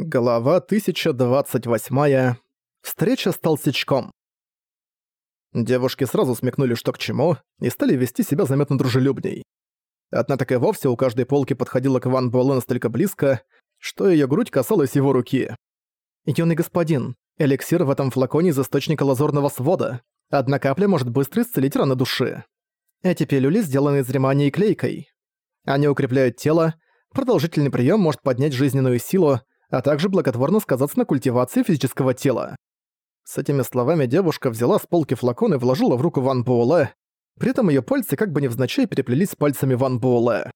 Глава 1028. Встреча с толстячком. Девушки сразу смекнули, что к чему, и стали вести себя заметно дружелюбней. Одна так и вовсе у каждой полки подходила к Ван Буэлэ настолько близко, что ее грудь касалась его руки. «Юный господин, эликсир в этом флаконе из источника лазурного свода. Одна капля может быстро исцелить раны души. Эти пилюли сделаны из ремани и клейкой. Они укрепляют тело, продолжительный прием может поднять жизненную силу, а также благотворно сказаться на культивации физического тела. С этими словами девушка взяла с полки флакон и вложила в руку Ван Буэлэ, при этом её пальцы как бы невзначай переплелись с пальцами Ван Буэлэ.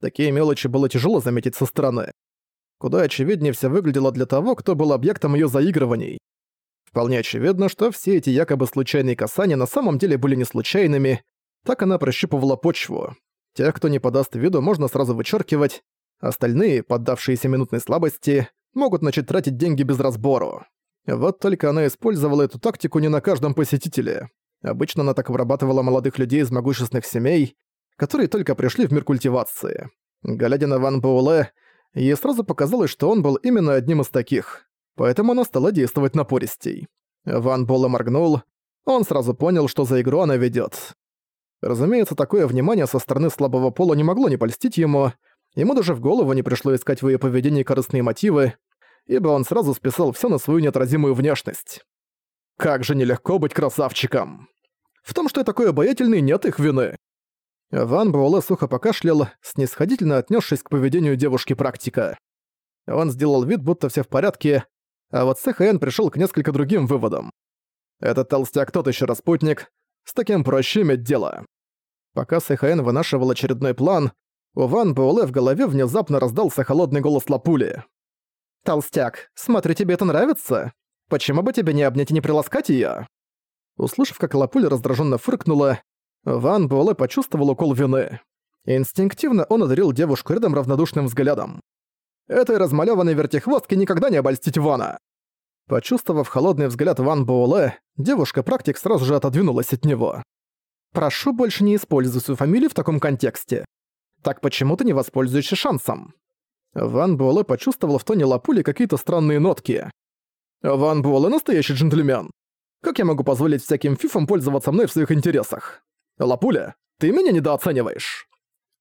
Такие мелочи было тяжело заметить со стороны. Куда очевиднее все выглядело для того, кто был объектом её заигрываний. Вполне очевидно, что все эти якобы случайные касания на самом деле были не случайными, так она прощупывала почву. Тех, кто не подаст виду, можно сразу вычеркивать, Остальные, поддавшиеся минутной слабости, могут начать тратить деньги без разбору. Вот только она использовала эту тактику не на каждом посетителе. Обычно она так вырабатывала молодых людей из могущественных семей, которые только пришли в мир культивации. Глядя на Ван Буэлэ, ей сразу показалось, что он был именно одним из таких, поэтому она стала действовать напористей. Ван Буэлэ моргнул, он сразу понял, что за игру она ведёт. Разумеется, такое внимание со стороны слабого пола не могло не польстить ему, Ему даже в голову не пришло искать в её поведении корыстные мотивы, ибо он сразу списал всё на свою неотразимую внешность. Как же нелегко быть красавчиком! В том, что я такой обаятельный, нет их вины. Ван Буэлэ сухо покашлял, снисходительно отнесшись к поведению девушки-практика. Он сделал вид, будто все в порядке, а вот Сэхэн пришел к несколько другим выводам. Этот толстяк тот еще распутник, с таким проще иметь дело. Пока Сэхэн вынашивал очередной план, у Ван Буэлэ в голове внезапно раздался холодный голос Лапули. «Толстяк, смотрю, тебе это нравится? Почему бы тебе не обнять и не приласкать её?» Услышав, как Лапуля раздражённо фыркнула, Ван Буэлэ почувствовал укол вины. Инстинктивно он одарил девушку рядом равнодушным взглядом. «Этой размалёванной вертихвостке никогда не обольстить Вана!» Почувствовав холодный взгляд Ван Буэлэ, девушка-практик сразу же отодвинулась от него. «Прошу больше не используй свою фамилию в таком контексте. Так почему ты не воспользуешься шансом?» Ван Буэлэ почувствовал в тоне Лапули какие-то странные нотки. «Ван Буэлэ настоящий джентльмен. Как я могу позволить всяким фифам пользоваться мной в своих интересах? Лапуля, ты меня недооцениваешь!»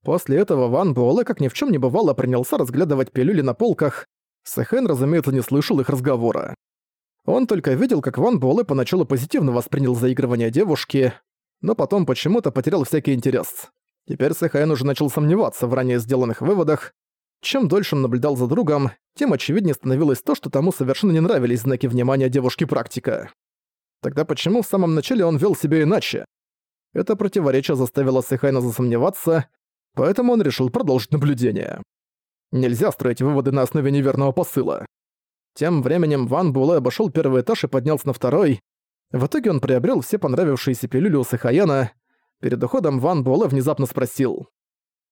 После этого Ван Буэлэ, как ни в чем не бывало, принялся разглядывать пилюли на полках. Сэхэн, разумеется, не слышал их разговора. Он только видел, как Ван Буэлэ поначалу позитивно воспринял заигрывание девушки, но потом почему-то потерял всякий интерес. Теперь Сэхаэн уже начал сомневаться в ранее сделанных выводах. Чем дольше он наблюдал за другом, тем очевиднее становилось то, что тому совершенно не нравились знаки внимания девушки-практика. Тогда почему в самом начале он вел себя иначе? Это противоречие заставило Сэхайна засомневаться, поэтому он решил продолжить наблюдение. Нельзя строить выводы на основе неверного посыла. Тем временем Ван Буле обошел первый этаж и поднялся на второй. В итоге он приобрел все понравившиеся пилюли у Сахаяна, Перед уходом Ван Буэлэ внезапно спросил.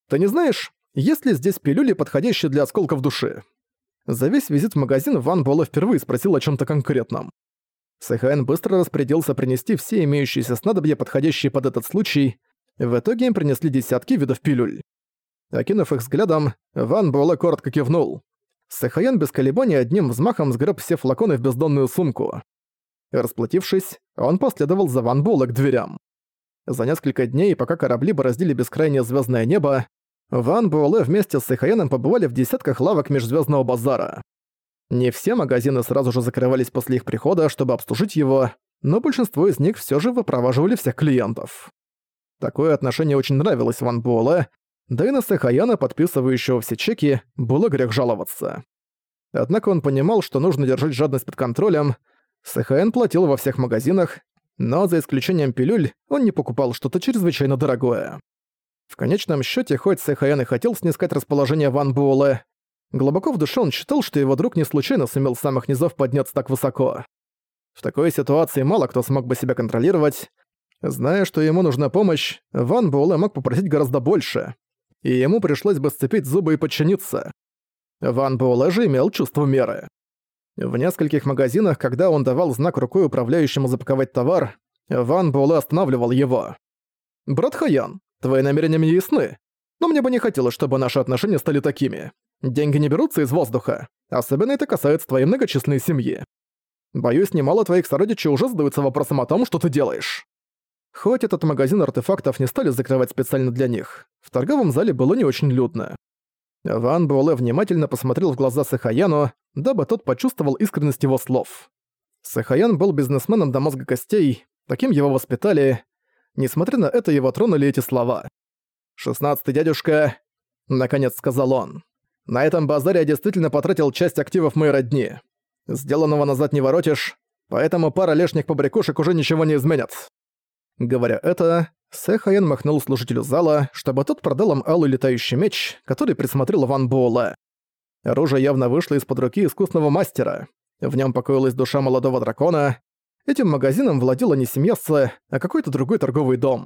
«Ты не знаешь, есть ли здесь пилюли, подходящие для осколков души?» За весь визит в магазин Ван Буэлэ впервые спросил о чем то конкретном. Сэхайн быстро распорядился принести все имеющиеся снадобья, подходящие под этот случай. В итоге им принесли десятки видов пилюль. Окинув их взглядом, Ван Буэлэ коротко кивнул. Сэхаян без колебаний одним взмахом сгреб все флаконы в бездонную сумку. Расплатившись, он последовал за Ван Буэлэ к дверям. За несколько дней, пока корабли бороздили бескрайнее звездное небо, Ван Буэлэ вместе с Сэхаеном побывали в десятках лавок межзвездного базара. Не все магазины сразу же закрывались после их прихода, чтобы обслужить его, но большинство из них все же выпроваживали всех клиентов. Такое отношение очень нравилось Ван Буэлэ, да и на Сэхаяна, подписывающего все чеки, было грех жаловаться. Однако он понимал, что нужно держать жадность под контролем. Сэхаян платил во всех магазинах, но за исключением пилюль он не покупал что-то чрезвычайно дорогое. В конечном счете, хоть Сэхаян и хотел снискать расположение Ван Буэлэ, глубоко в душе он считал, что его друг не случайно сумел с самых низов подняться так высоко. В такой ситуации мало кто смог бы себя контролировать. Зная, что ему нужна помощь, Ван Буэлэ мог попросить гораздо больше, и ему пришлось бы сцепить зубы и подчиниться. Ван Буэлэ же имел чувство меры. В нескольких магазинах, когда он давал знак рукой управляющему запаковать товар, Ван Буэлэ останавливал его. «Брат Хаян, твои намерения мне ясны, но мне бы не хотелось, чтобы наши отношения стали такими. Деньги не берутся из воздуха. Особенно это касается твоей многочисленной семьи. Боюсь, немало твоих сородичей уже задаются вопросом о том, что ты делаешь. Хоть этот магазин артефактов не стали закрывать специально для них, в торговом зале было не очень людно. Ван Буэлэ внимательно посмотрел в глаза Сахаяну, дабы тот почувствовал искренность его слов. Сахаян был бизнесменом до мозга костей, таким его воспитали. Несмотря на это, его тронули эти слова. «Шестнадцатый дядюшка», — наконец сказал он. «На этом базаре я действительно потратил часть активов моей родни. Сделанного назад не воротишь, поэтому пара лишних побрякушек уже ничего не изменят». Говоря это, Сэхаян махнул служителю зала, чтобы тот продал им алый летающий меч, который присмотрел Ван Буэлэ. Оружие явно вышло из-под руки искусного мастера. В нем покоилась душа молодого дракона. Этим магазином владела не семья а какой-то другой торговый дом.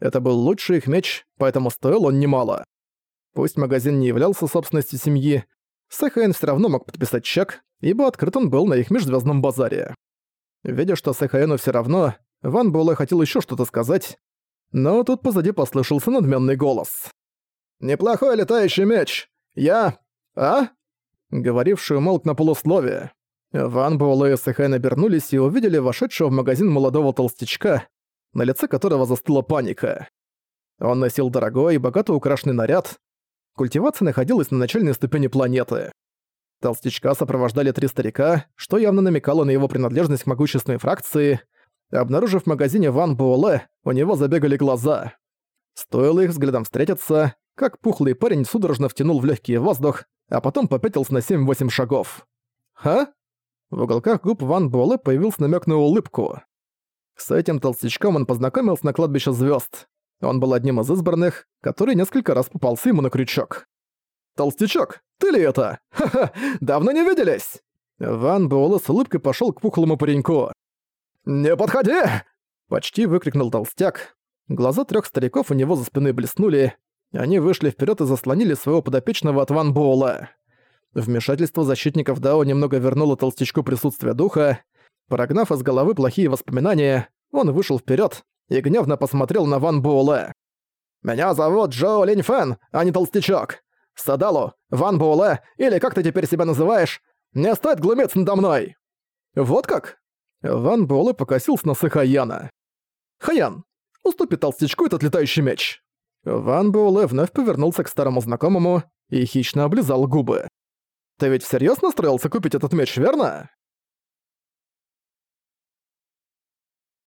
Это был лучший их меч, поэтому стоил он немало. Пусть магазин не являлся собственностью семьи, Сэхайн все равно мог подписать чек, ибо открыт он был на их межзвездном базаре. Видя, что Сэхайну все равно, Ван Буэлэ хотел еще что-то сказать, но тут позади послышался надменный голос. «Неплохой летающий меч! Я... А?» Говоривший умолк на полусловие. Ван Буэлэ и Сэхайн обернулись и увидели вошедшего в магазин молодого толстячка, на лице которого застыла паника. Он носил дорогой и богато украшенный наряд. Культивация находилась на начальной ступени планеты. Толстячка сопровождали три старика, что явно намекало на его принадлежность к могущественной фракции. Обнаружив в магазине Ван Буэлэ, у него забегали глаза. Стоило их взглядом встретиться, как пухлый парень судорожно втянул в легкий воздух, а потом попятился на 7-8 шагов. «Ха?» В уголках губ Ван Буэлэ появился намек на улыбку. С этим толстячком он познакомился на кладбище звезд. Он был одним из избранных, который несколько раз попался ему на крючок. «Толстячок, ты ли это? Ха-ха, давно не виделись!» Ван Буэлэ с улыбкой пошел к пухлому пареньку. «Не подходи!» Почти выкрикнул толстяк. Глаза трех стариков у него за спиной блеснули. Они вышли вперед и заслонили своего подопечного от Ван Буэлэ. Вмешательство защитников Дао немного вернуло толстячку присутствие духа. Прогнав из головы плохие воспоминания, он вышел вперед и гневно посмотрел на Ван Буэлэ. «Меня зовут Джоу Линь Фэн, а не толстячок. Садалу, Ван Буэлэ, или как ты теперь себя называешь, не стоит глумиться надо мной!» «Вот как?» Ван Буэлэ покосился на Сахаяна. «Хаян, уступи толстячку этот летающий меч!» Ван Буэлэ вновь повернулся к старому знакомому и хищно облизал губы. Ты ведь всерьёз настроился купить этот меч, верно?»